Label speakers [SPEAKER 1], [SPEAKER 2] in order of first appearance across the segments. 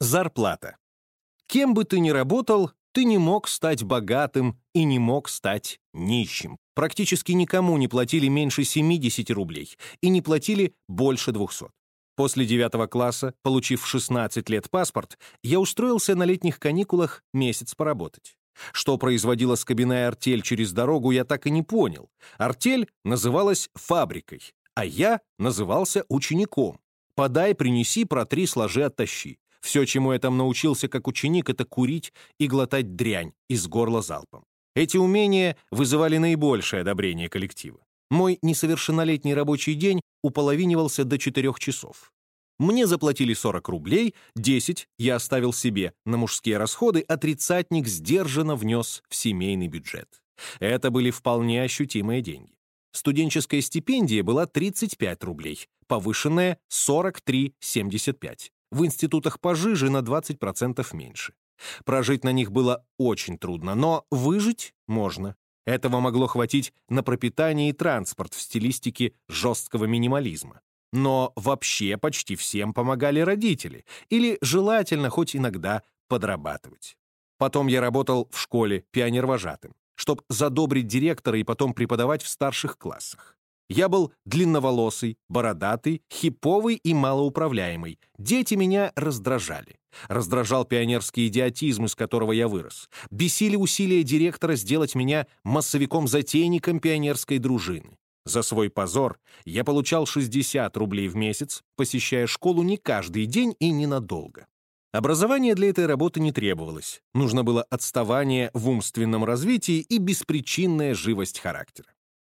[SPEAKER 1] Зарплата. Кем бы ты ни работал, ты не мог стать богатым и не мог стать нищим. Практически никому не платили меньше 70 рублей и не платили больше 200. После 9 класса, получив в 16 лет паспорт, я устроился на летних каникулах месяц поработать. Что производила скобяная артель через дорогу, я так и не понял. Артель называлась фабрикой, а я назывался учеником. Подай, принеси, протри, сложи, оттащи. Все, чему я там научился как ученик, это курить и глотать дрянь из горла залпом. Эти умения вызывали наибольшее одобрение коллектива. Мой несовершеннолетний рабочий день уполовинивался до 4 часов. Мне заплатили 40 рублей, 10 я оставил себе на мужские расходы, а тридцатник сдержанно внес в семейный бюджет. Это были вполне ощутимые деньги. Студенческая стипендия была 35 рублей, повышенная 43,75 в институтах пожиже на 20% меньше. Прожить на них было очень трудно, но выжить можно. Этого могло хватить на пропитание и транспорт в стилистике жесткого минимализма. Но вообще почти всем помогали родители, или желательно хоть иногда подрабатывать. Потом я работал в школе пионервожатым, чтобы задобрить директора и потом преподавать в старших классах. Я был длинноволосый, бородатый, хиповый и малоуправляемый. Дети меня раздражали. Раздражал пионерский идиотизм, из которого я вырос. Бесили усилия директора сделать меня массовиком-затейником пионерской дружины. За свой позор я получал 60 рублей в месяц, посещая школу не каждый день и ненадолго. Образование для этой работы не требовалось. Нужно было отставание в умственном развитии и беспричинная живость характера.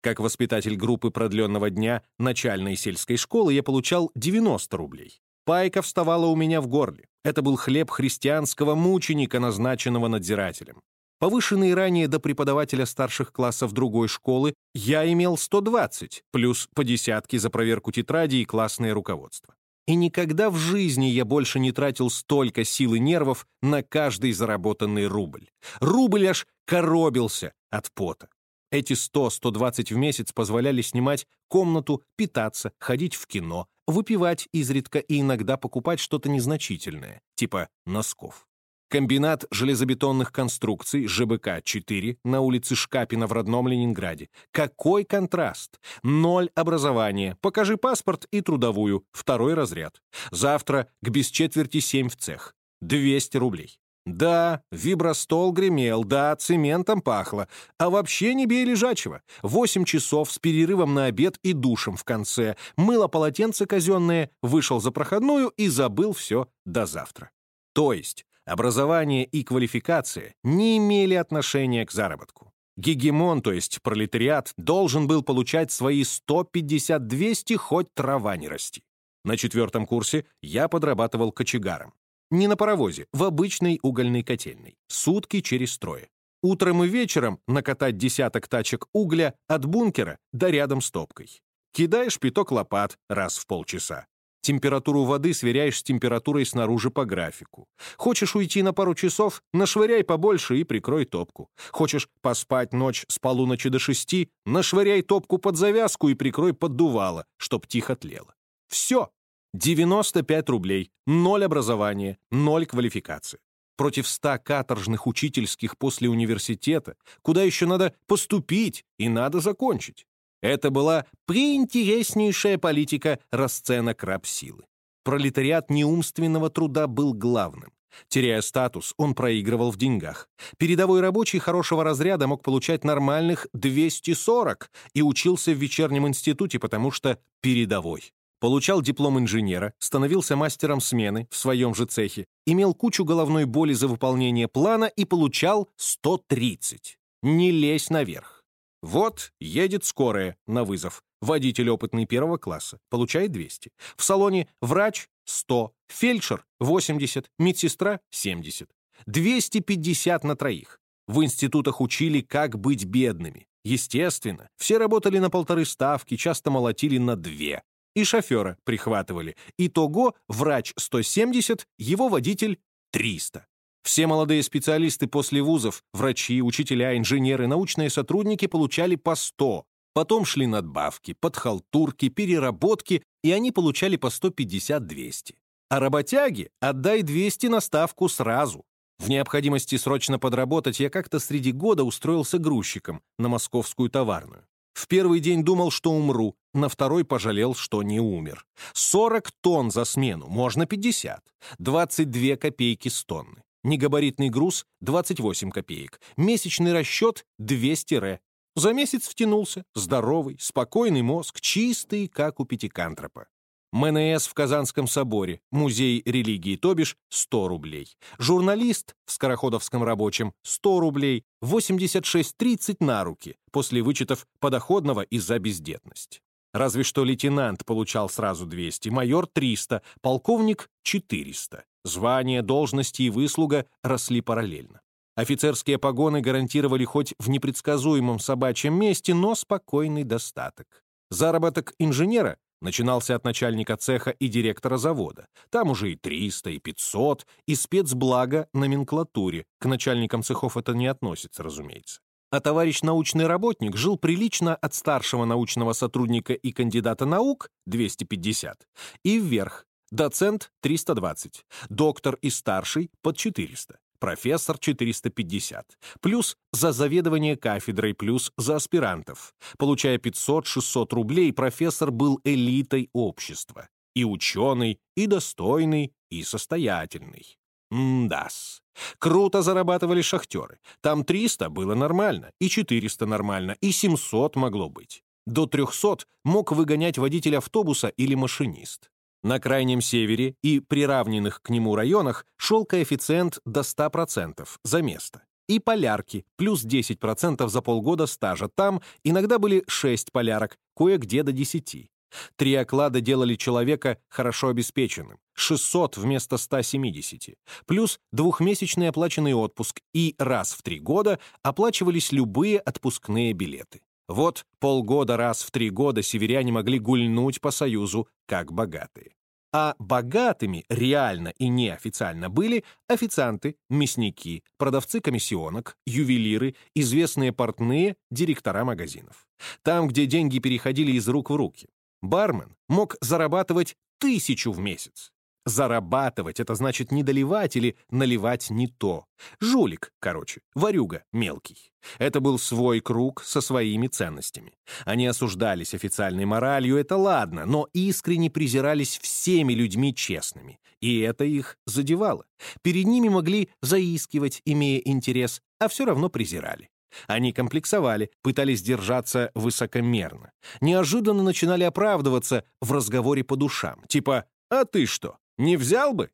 [SPEAKER 1] Как воспитатель группы продленного дня начальной сельской школы я получал 90 рублей. Пайка вставала у меня в горле. Это был хлеб христианского мученика, назначенного надзирателем. Повышенный ранее до преподавателя старших классов другой школы, я имел 120, плюс по десятке за проверку тетради и классное руководство. И никогда в жизни я больше не тратил столько сил и нервов на каждый заработанный рубль. Рубль аж коробился от пота. Эти 100-120 в месяц позволяли снимать комнату, питаться, ходить в кино, выпивать изредка и иногда покупать что-то незначительное, типа носков. Комбинат железобетонных конструкций ЖБК-4 на улице Шкапина в родном Ленинграде. Какой контраст! Ноль образования. Покажи паспорт и трудовую. Второй разряд. Завтра к без четверти семь в цех. 200 рублей. Да, вибростол гремел, да, цементом пахло. А вообще не бей лежачего. Восемь часов с перерывом на обед и душем в конце. Мыло полотенце казенное, вышел за проходную и забыл все до завтра. То есть образование и квалификация не имели отношения к заработку. Гегемон, то есть пролетариат, должен был получать свои 150-200, хоть трава не расти. На четвертом курсе я подрабатывал кочегаром. Не на паровозе, в обычной угольной котельной. Сутки через трое. Утром и вечером накатать десяток тачек угля от бункера до рядом с топкой. Кидаешь пяток лопат раз в полчаса. Температуру воды сверяешь с температурой снаружи по графику. Хочешь уйти на пару часов — нашвыряй побольше и прикрой топку. Хочешь поспать ночь с полуночи до шести — нашвыряй топку под завязку и прикрой поддувало, чтоб тихо тлело. Все, 95 рублей, ноль образования, ноль квалификации. Против 100 каторжных учительских после университета, куда еще надо поступить и надо закончить. Это была преинтереснейшая политика расценок рабсилы. Пролетариат неумственного труда был главным. Теряя статус, он проигрывал в деньгах. Передовой рабочий хорошего разряда мог получать нормальных 240 и учился в вечернем институте, потому что передовой получал диплом инженера, становился мастером смены в своем же цехе, имел кучу головной боли за выполнение плана и получал 130. Не лезь наверх. Вот едет скорая на вызов. Водитель опытный первого класса, получает 200. В салоне врач — 100, фельдшер — 80, медсестра — 70. 250 на троих. В институтах учили, как быть бедными. Естественно, все работали на полторы ставки, часто молотили на две и шофера прихватывали. Итого врач 170, его водитель 300. Все молодые специалисты после вузов, врачи, учителя, инженеры, научные сотрудники получали по 100. Потом шли надбавки, подхалтурки, переработки, и они получали по 150-200. А работяге отдай 200 на ставку сразу. В необходимости срочно подработать я как-то среди года устроился грузчиком на московскую товарную. В первый день думал, что умру, на второй пожалел, что не умер. 40 тонн за смену, можно 50. 22 копейки с тонны. Негабаритный груз — 28 копеек. Месячный расчет — 200 ре. За месяц втянулся. Здоровый, спокойный мозг, чистый, как у пятикантропа. МНС в Казанском соборе, музей религии, то бишь 100 рублей. Журналист в Скороходовском рабочем 100 рублей, 86.30 на руки, после вычетов подоходного и за бездетность. Разве что лейтенант получал сразу 200, майор 300, полковник 400. Звания, должности и выслуга росли параллельно. Офицерские погоны гарантировали хоть в непредсказуемом собачьем месте, но спокойный достаток. Заработок инженера начинался от начальника цеха и директора завода. Там уже и 300, и 500, и спецблага номенклатуре. К начальникам цехов это не относится, разумеется. А товарищ научный работник жил прилично от старшего научного сотрудника и кандидата наук 250 и вверх, доцент 320, доктор и старший под 400 профессор 450, плюс за заведование кафедрой, плюс за аспирантов. Получая 500-600 рублей, профессор был элитой общества. И ученый, и достойный, и состоятельный. Мдас. Круто зарабатывали шахтеры. Там 300 было нормально, и 400 нормально, и 700 могло быть. До 300 мог выгонять водитель автобуса или машинист. На Крайнем Севере и приравненных к нему районах шел коэффициент до 100% за место. И полярки, плюс 10% за полгода стажа. Там иногда были 6 полярок, кое-где до 10. Три оклада делали человека хорошо обеспеченным, 600 вместо 170, плюс двухмесячный оплаченный отпуск, и раз в три года оплачивались любые отпускные билеты. Вот полгода раз в три года северяне могли гульнуть по Союзу, как богатые. А богатыми реально и неофициально были официанты, мясники, продавцы комиссионок, ювелиры, известные портные, директора магазинов. Там, где деньги переходили из рук в руки. Бармен мог зарабатывать тысячу в месяц. Зарабатывать — это значит не доливать или наливать не то. Жулик, короче, ворюга мелкий. Это был свой круг со своими ценностями. Они осуждались официальной моралью, это ладно, но искренне презирались всеми людьми честными. И это их задевало. Перед ними могли заискивать, имея интерес, а все равно презирали. Они комплексовали, пытались держаться высокомерно. Неожиданно начинали оправдываться в разговоре по душам. Типа «А ты что, не взял бы?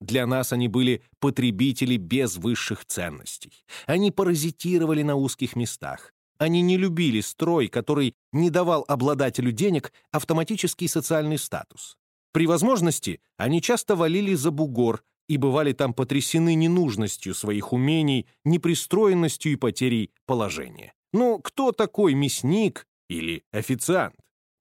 [SPEAKER 1] Для нас они были потребители без высших ценностей. Они паразитировали на узких местах. Они не любили строй, который не давал обладателю денег автоматический социальный статус. При возможности они часто валили за бугор и бывали там потрясены ненужностью своих умений, непристроенностью и потерей положения. Ну, кто такой мясник или официант?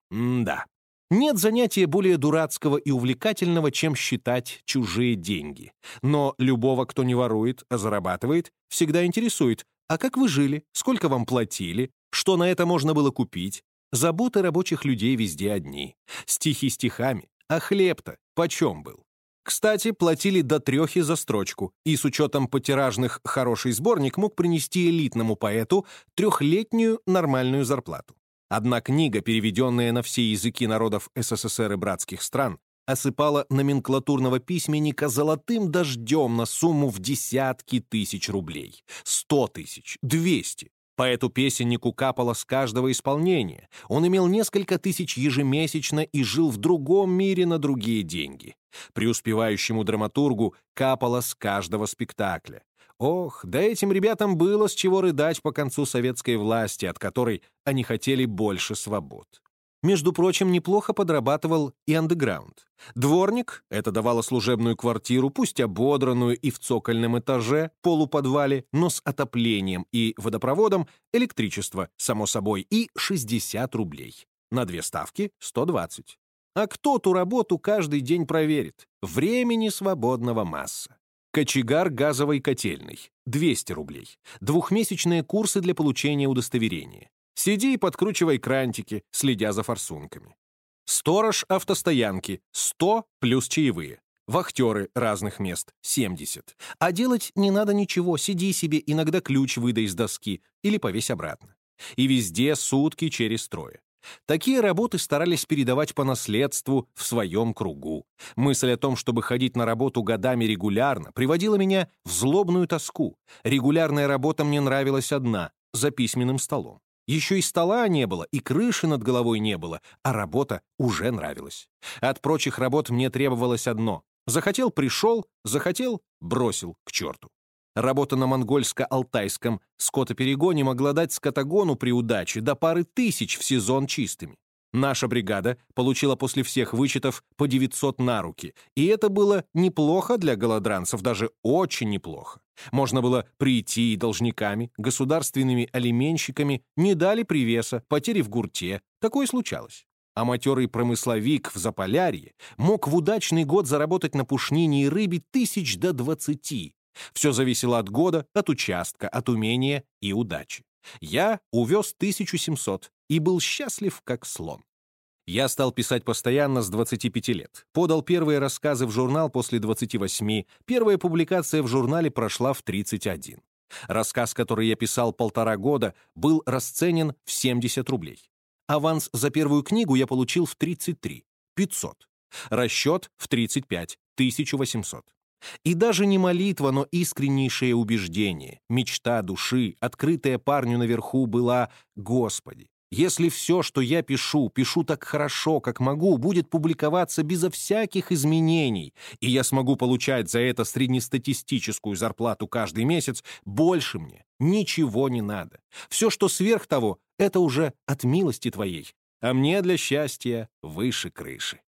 [SPEAKER 1] М да. Нет занятия более дурацкого и увлекательного, чем считать чужие деньги. Но любого, кто не ворует, а зарабатывает, всегда интересует, а как вы жили, сколько вам платили, что на это можно было купить. Заботы рабочих людей везде одни. Стихи стихами, а хлеб-то почем был? Кстати, платили до трехи за строчку, и с учетом потиражных хороший сборник мог принести элитному поэту трехлетнюю нормальную зарплату. Одна книга, переведенная на все языки народов СССР и братских стран, осыпала номенклатурного письменника золотым дождем на сумму в десятки тысяч рублей. Сто тысяч, двести. Поэту-песеннику капало с каждого исполнения. Он имел несколько тысяч ежемесячно и жил в другом мире на другие деньги. Преуспевающему драматургу капало с каждого спектакля. Ох, да этим ребятам было с чего рыдать по концу советской власти, от которой они хотели больше свобод. Между прочим, неплохо подрабатывал и андеграунд. Дворник — это давало служебную квартиру, пусть ободранную и в цокольном этаже, полуподвале, но с отоплением и водопроводом, электричество, само собой, и 60 рублей. На две ставки — 120. А кто ту работу каждый день проверит? Времени свободного масса. Кочегар газовой котельной — 200 рублей. Двухмесячные курсы для получения удостоверения. Сиди и подкручивай крантики, следя за форсунками. Сторож автостоянки — 100 плюс чаевые. вахтеры разных мест — 70. А делать не надо ничего, сиди себе, иногда ключ выдай из доски или повесь обратно. И везде сутки через трое. Такие работы старались передавать по наследству в своем кругу. Мысль о том, чтобы ходить на работу годами регулярно, приводила меня в злобную тоску. Регулярная работа мне нравилась одна — за письменным столом. Еще и стола не было, и крыши над головой не было, а работа уже нравилась. От прочих работ мне требовалось одно. Захотел — пришел, захотел — бросил к черту. Работа на монгольско-алтайском скотоперегоне могла дать скотогону при удаче до пары тысяч в сезон чистыми. Наша бригада получила после всех вычетов по 900 на руки, и это было неплохо для голодранцев, даже очень неплохо. Можно было прийти и должниками, государственными алименщиками не дали привеса, потери в гурте. Такое случалось. А матерый промысловик в Заполярье мог в удачный год заработать на пушнине и рыбе тысяч до двадцати. Все зависело от года, от участка, от умения и удачи. Я увез 1700 и был счастлив, как слон. Я стал писать постоянно с 25 лет. Подал первые рассказы в журнал после 28, первая публикация в журнале прошла в 31. Рассказ, который я писал полтора года, был расценен в 70 рублей. Аванс за первую книгу я получил в 33, 500. Расчет в 35, 1800. И даже не молитва, но искреннейшее убеждение, мечта души, открытая парню наверху, была «Господи, если все, что я пишу, пишу так хорошо, как могу, будет публиковаться безо всяких изменений, и я смогу получать за это среднестатистическую зарплату каждый месяц, больше мне ничего не надо. Все, что сверх того, это уже от милости твоей, а мне для счастья выше крыши».